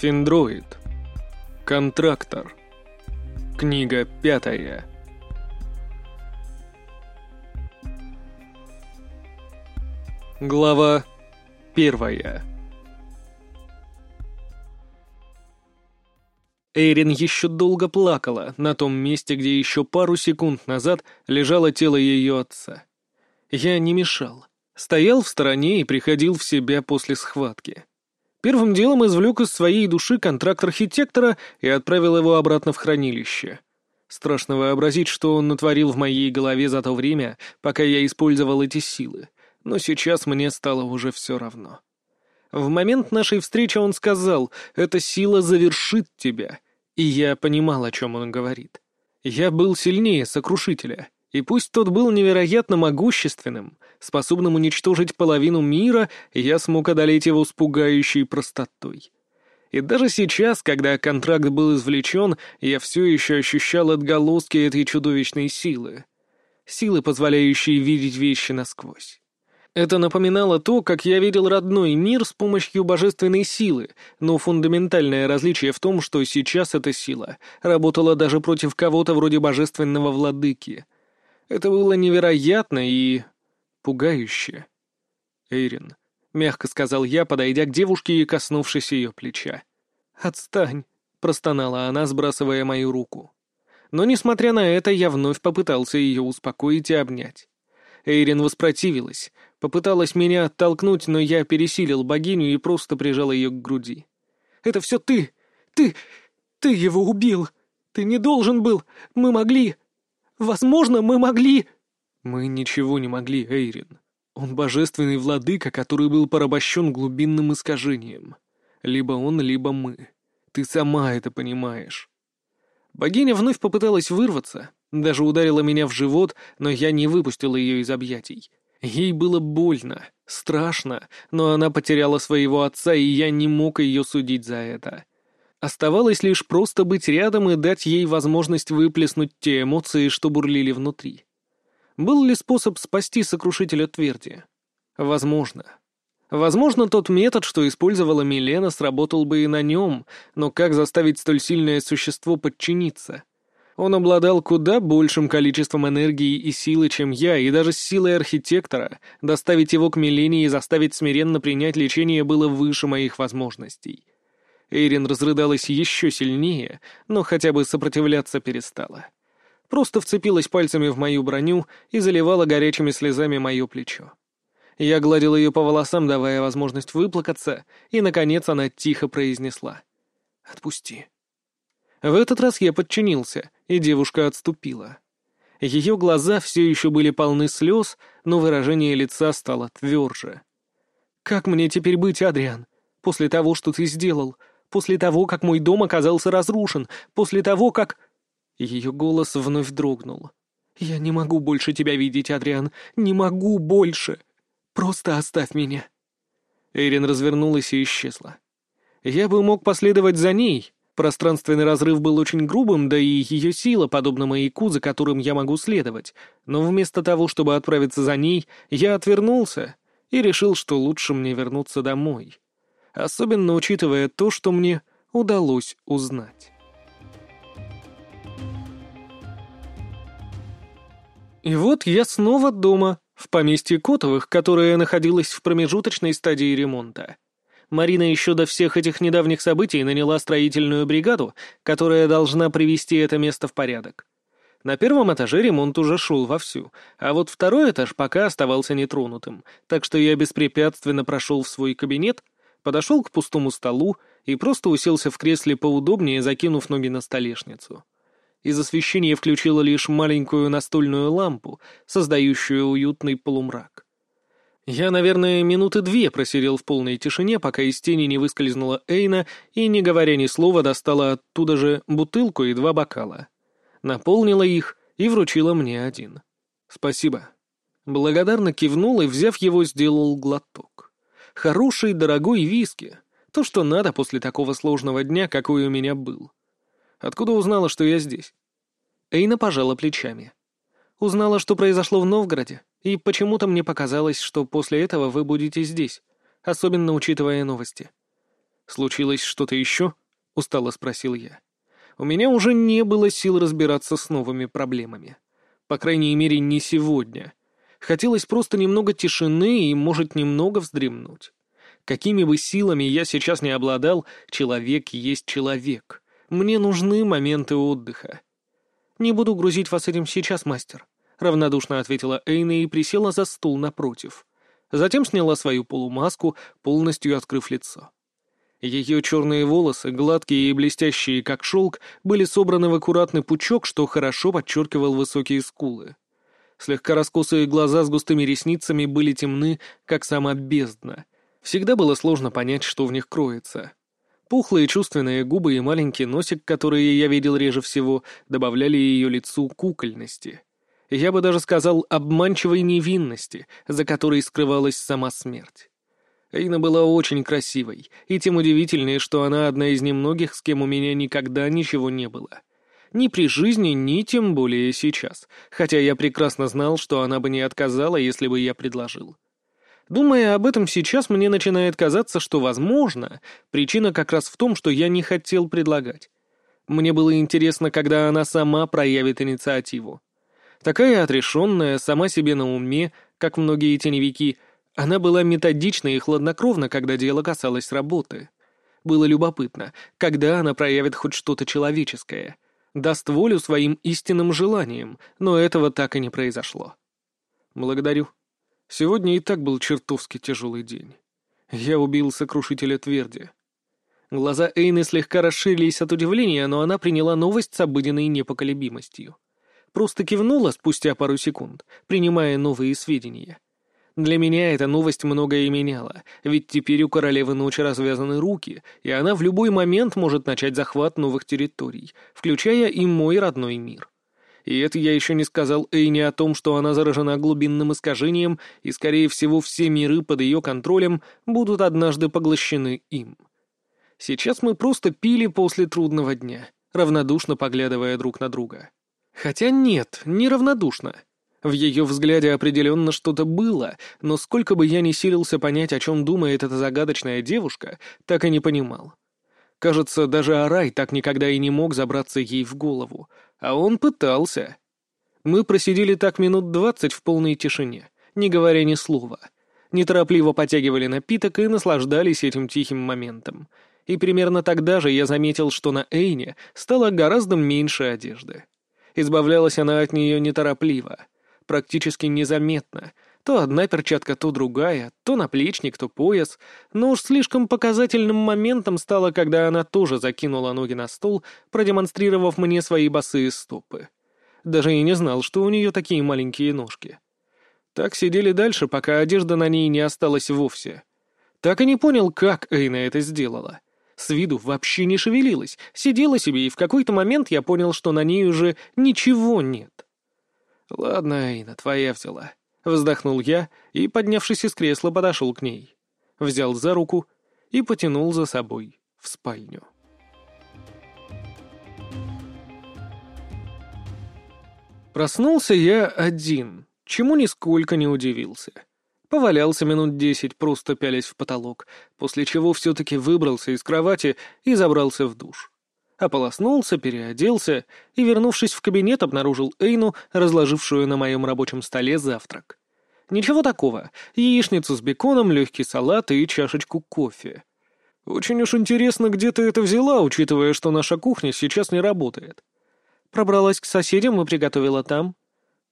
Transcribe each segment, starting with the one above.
Финдроид. Контрактор. Книга пятая. Глава первая. Эйрин еще долго плакала на том месте, где еще пару секунд назад лежало тело ее отца. Я не мешал. Стоял в стороне и приходил в себя после схватки. Первым делом извлек из своей души контракт архитектора и отправил его обратно в хранилище. Страшно вообразить, что он натворил в моей голове за то время, пока я использовал эти силы, но сейчас мне стало уже все равно. В момент нашей встречи он сказал, «Эта сила завершит тебя», и я понимал, о чем он говорит. Я был сильнее сокрушителя, и пусть тот был невероятно могущественным, способным уничтожить половину мира, я смог одолеть его с пугающей простотой. И даже сейчас, когда контракт был извлечен, я все еще ощущал отголоски этой чудовищной силы. Силы, позволяющей видеть вещи насквозь. Это напоминало то, как я видел родной мир с помощью божественной силы, но фундаментальное различие в том, что сейчас эта сила работала даже против кого-то вроде божественного владыки. Это было невероятно и пугающе. «Эйрин», — мягко сказал я, подойдя к девушке и коснувшись ее плеча. «Отстань», — простонала она, сбрасывая мою руку. Но, несмотря на это, я вновь попытался ее успокоить и обнять. Эйрин воспротивилась, попыталась меня оттолкнуть, но я пересилил богиню и просто прижал ее к груди. «Это все ты! Ты! Ты его убил! Ты не должен был! Мы могли! Возможно, мы могли!» Мы ничего не могли, Эйрин. Он божественный владыка, который был порабощен глубинным искажением. Либо он, либо мы. Ты сама это понимаешь. Богиня вновь попыталась вырваться, даже ударила меня в живот, но я не выпустил ее из объятий. Ей было больно, страшно, но она потеряла своего отца, и я не мог ее судить за это. Оставалось лишь просто быть рядом и дать ей возможность выплеснуть те эмоции, что бурлили внутри. Был ли способ спасти сокрушителя тверди? Возможно. Возможно, тот метод, что использовала Милена, сработал бы и на нем, но как заставить столь сильное существо подчиниться? Он обладал куда большим количеством энергии и силы, чем я, и даже с силой архитектора доставить его к Милене и заставить смиренно принять лечение было выше моих возможностей. Эйрин разрыдалась еще сильнее, но хотя бы сопротивляться перестала просто вцепилась пальцами в мою броню и заливала горячими слезами мое плечо. Я гладил ее по волосам, давая возможность выплакаться, и, наконец, она тихо произнесла. «Отпусти». В этот раз я подчинился, и девушка отступила. Ее глаза все еще были полны слез, но выражение лица стало тверже. «Как мне теперь быть, Адриан? После того, что ты сделал, после того, как мой дом оказался разрушен, после того, как...» Ее голос вновь дрогнул. «Я не могу больше тебя видеть, Адриан. Не могу больше. Просто оставь меня». Эрин развернулась и исчезла. Я бы мог последовать за ней. Пространственный разрыв был очень грубым, да и ее сила, подобна маяку, за которым я могу следовать. Но вместо того, чтобы отправиться за ней, я отвернулся и решил, что лучше мне вернуться домой. Особенно учитывая то, что мне удалось узнать. И вот я снова дома, в поместье Котовых, которое находилось в промежуточной стадии ремонта. Марина еще до всех этих недавних событий наняла строительную бригаду, которая должна привести это место в порядок. На первом этаже ремонт уже шел вовсю, а вот второй этаж пока оставался нетронутым, так что я беспрепятственно прошел в свой кабинет, подошел к пустому столу и просто уселся в кресле поудобнее, закинув ноги на столешницу. Из освещения включила лишь маленькую настольную лампу, создающую уютный полумрак. Я, наверное, минуты две просидел в полной тишине, пока из тени не выскользнула Эйна и, не говоря ни слова, достала оттуда же бутылку и два бокала. Наполнила их и вручила мне один. «Спасибо». Благодарно кивнул и, взяв его, сделал глоток. Хороший, дорогой виски. То, что надо после такого сложного дня, какой у меня был. Откуда узнала, что я здесь?» Эйна пожала плечами. «Узнала, что произошло в Новгороде, и почему-то мне показалось, что после этого вы будете здесь, особенно учитывая новости». «Случилось что-то еще?» — устало спросил я. У меня уже не было сил разбираться с новыми проблемами. По крайней мере, не сегодня. Хотелось просто немного тишины и, может, немного вздремнуть. Какими бы силами я сейчас не обладал, человек есть человек. Мне нужны моменты отдыха. «Не буду грузить вас этим сейчас, мастер», — равнодушно ответила Эйна и присела за стул напротив. Затем сняла свою полумаску, полностью открыв лицо. Ее черные волосы, гладкие и блестящие, как шелк, были собраны в аккуратный пучок, что хорошо подчеркивал высокие скулы. Слегка раскосые глаза с густыми ресницами были темны, как сама бездна. Всегда было сложно понять, что в них кроется. Пухлые чувственные губы и маленький носик, которые я видел реже всего, добавляли ее лицу кукольности. Я бы даже сказал обманчивой невинности, за которой скрывалась сама смерть. Эйна была очень красивой, и тем удивительнее, что она одна из немногих, с кем у меня никогда ничего не было. Ни при жизни, ни тем более сейчас, хотя я прекрасно знал, что она бы не отказала, если бы я предложил. Думая об этом сейчас, мне начинает казаться, что, возможно, причина как раз в том, что я не хотел предлагать. Мне было интересно, когда она сама проявит инициативу. Такая отрешенная, сама себе на уме, как многие теневики — она была методична и хладнокровна, когда дело касалось работы. Было любопытно, когда она проявит хоть что-то человеческое. Даст волю своим истинным желаниям, но этого так и не произошло. Благодарю. Сегодня и так был чертовски тяжелый день. Я убил сокрушителя тверди. Глаза Эйны слегка расширились от удивления, но она приняла новость с обыденной непоколебимостью. Просто кивнула спустя пару секунд, принимая новые сведения. Для меня эта новость многое меняла, ведь теперь у королевы ночи развязаны руки, и она в любой момент может начать захват новых территорий, включая и мой родной мир. И это я еще не сказал Эйне о том, что она заражена глубинным искажением, и, скорее всего, все миры под ее контролем будут однажды поглощены им. Сейчас мы просто пили после трудного дня, равнодушно поглядывая друг на друга. Хотя нет, не равнодушно. В ее взгляде определенно что-то было, но сколько бы я ни силился понять, о чем думает эта загадочная девушка, так и не понимал. Кажется, даже Арай так никогда и не мог забраться ей в голову, а он пытался. Мы просидели так минут двадцать в полной тишине, не говоря ни слова. Неторопливо потягивали напиток и наслаждались этим тихим моментом. И примерно тогда же я заметил, что на Эйне стало гораздо меньше одежды. Избавлялась она от нее неторопливо — практически незаметно. То одна перчатка, то другая, то наплечник, то пояс. Но уж слишком показательным моментом стало, когда она тоже закинула ноги на стол, продемонстрировав мне свои босые стопы. Даже и не знал, что у нее такие маленькие ножки. Так сидели дальше, пока одежда на ней не осталась вовсе. Так и не понял, как Эйна это сделала. С виду вообще не шевелилась, сидела себе, и в какой-то момент я понял, что на ней уже ничего нет. «Ладно, Эйна, твоя взяла». Вздохнул я и, поднявшись из кресла, подошел к ней. Взял за руку и потянул за собой в спальню. Проснулся я один, чему нисколько не удивился. Повалялся минут десять, просто пялясь в потолок, после чего все-таки выбрался из кровати и забрался в душ ополоснулся, переоделся и, вернувшись в кабинет, обнаружил Эйну, разложившую на моем рабочем столе завтрак. Ничего такого. Яичницу с беконом, легкий салат и чашечку кофе. Очень уж интересно, где ты это взяла, учитывая, что наша кухня сейчас не работает. Пробралась к соседям и приготовила там.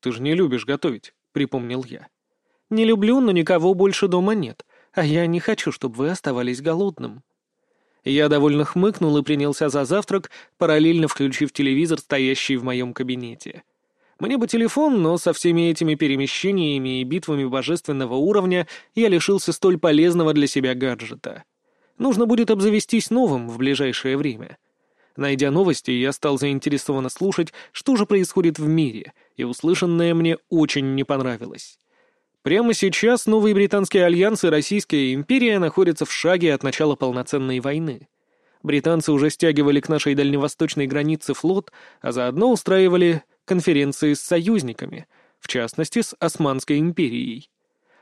Ты же не любишь готовить, припомнил я. Не люблю, но никого больше дома нет, а я не хочу, чтобы вы оставались голодным. Я довольно хмыкнул и принялся за завтрак, параллельно включив телевизор, стоящий в моем кабинете. Мне бы телефон, но со всеми этими перемещениями и битвами божественного уровня я лишился столь полезного для себя гаджета. Нужно будет обзавестись новым в ближайшее время. Найдя новости, я стал заинтересованно слушать, что же происходит в мире, и услышанное мне очень не понравилось. Прямо сейчас новый британский альянс и Российская империя находятся в шаге от начала полноценной войны. Британцы уже стягивали к нашей дальневосточной границе флот, а заодно устраивали конференции с союзниками, в частности с Османской империей.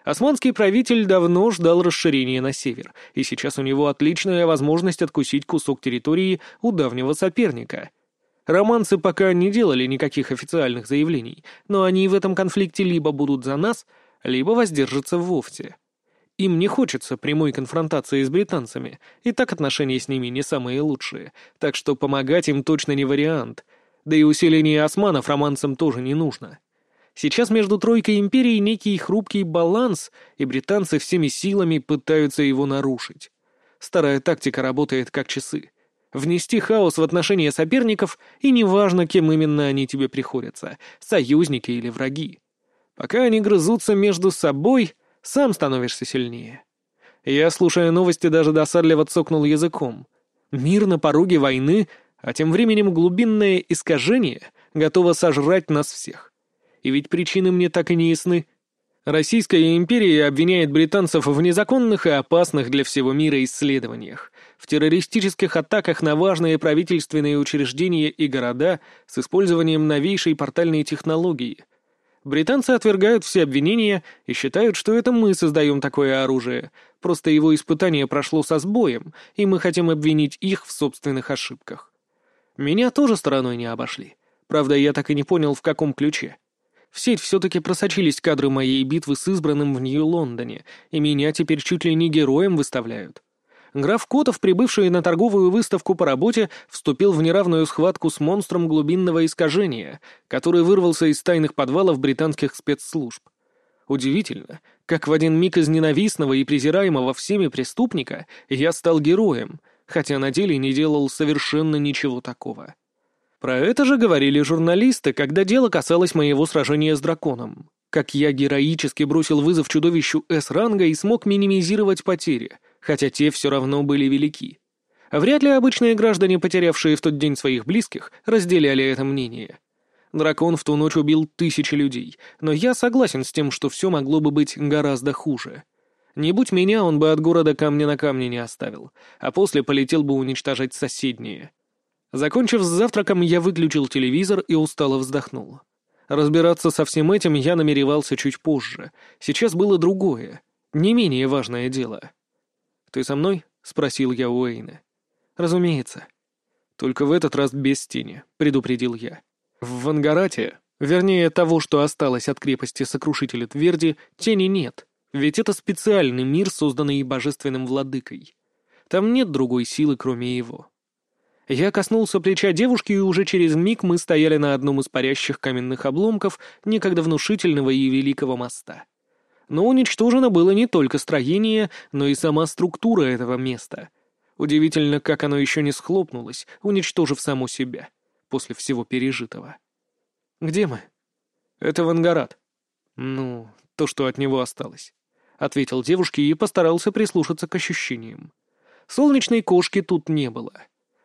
Османский правитель давно ждал расширения на север, и сейчас у него отличная возможность откусить кусок территории у давнего соперника. Романцы пока не делали никаких официальных заявлений, но они в этом конфликте либо будут за нас, либо воздержатся вовсе. Им не хочется прямой конфронтации с британцами, и так отношения с ними не самые лучшие, так что помогать им точно не вариант. Да и усиление османов романцам тоже не нужно. Сейчас между Тройкой Империи некий хрупкий баланс, и британцы всеми силами пытаются его нарушить. Старая тактика работает как часы. Внести хаос в отношения соперников, и неважно, кем именно они тебе приходятся, союзники или враги. Пока они грызутся между собой, сам становишься сильнее. Я, слушая новости, даже досадливо цокнул языком. Мир на пороге войны, а тем временем глубинное искажение готово сожрать нас всех. И ведь причины мне так и не ясны. Российская империя обвиняет британцев в незаконных и опасных для всего мира исследованиях, в террористических атаках на важные правительственные учреждения и города с использованием новейшей портальной технологии. Британцы отвергают все обвинения и считают, что это мы создаем такое оружие, просто его испытание прошло со сбоем, и мы хотим обвинить их в собственных ошибках. Меня тоже стороной не обошли. Правда, я так и не понял, в каком ключе. В сеть все-таки просочились кадры моей битвы с избранным в Нью-Лондоне, и меня теперь чуть ли не героем выставляют. Граф Котов, прибывший на торговую выставку по работе, вступил в неравную схватку с монстром глубинного искажения, который вырвался из тайных подвалов британских спецслужб. Удивительно, как в один миг из ненавистного и презираемого всеми преступника я стал героем, хотя на деле не делал совершенно ничего такого. Про это же говорили журналисты, когда дело касалось моего сражения с драконом. Как я героически бросил вызов чудовищу С-ранга и смог минимизировать потери, хотя те все равно были велики. Вряд ли обычные граждане, потерявшие в тот день своих близких, разделяли это мнение. Дракон в ту ночь убил тысячи людей, но я согласен с тем, что все могло бы быть гораздо хуже. Не будь меня, он бы от города камня на камне не оставил, а после полетел бы уничтожать соседние. Закончив с завтраком, я выключил телевизор и устало вздохнул. Разбираться со всем этим я намеревался чуть позже. Сейчас было другое, не менее важное дело. «Ты со мной?» — спросил я у Эйна. «Разумеется». «Только в этот раз без тени», — предупредил я. «В Вангарате, вернее того, что осталось от крепости Сокрушителя Тверди, тени нет, ведь это специальный мир, созданный божественным владыкой. Там нет другой силы, кроме его». Я коснулся плеча девушки, и уже через миг мы стояли на одном из парящих каменных обломков некогда внушительного и великого моста. Но уничтожено было не только строение, но и сама структура этого места. Удивительно, как оно еще не схлопнулось, уничтожив само себя, после всего пережитого. «Где мы?» «Это Вангарат». «Ну, то, что от него осталось», — ответил девушке и постарался прислушаться к ощущениям. Солнечной кошки тут не было.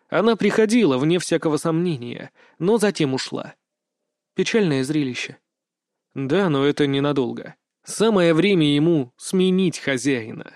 Она приходила, вне всякого сомнения, но затем ушла. Печальное зрелище. Да, но это ненадолго. Самое время ему сменить хозяина.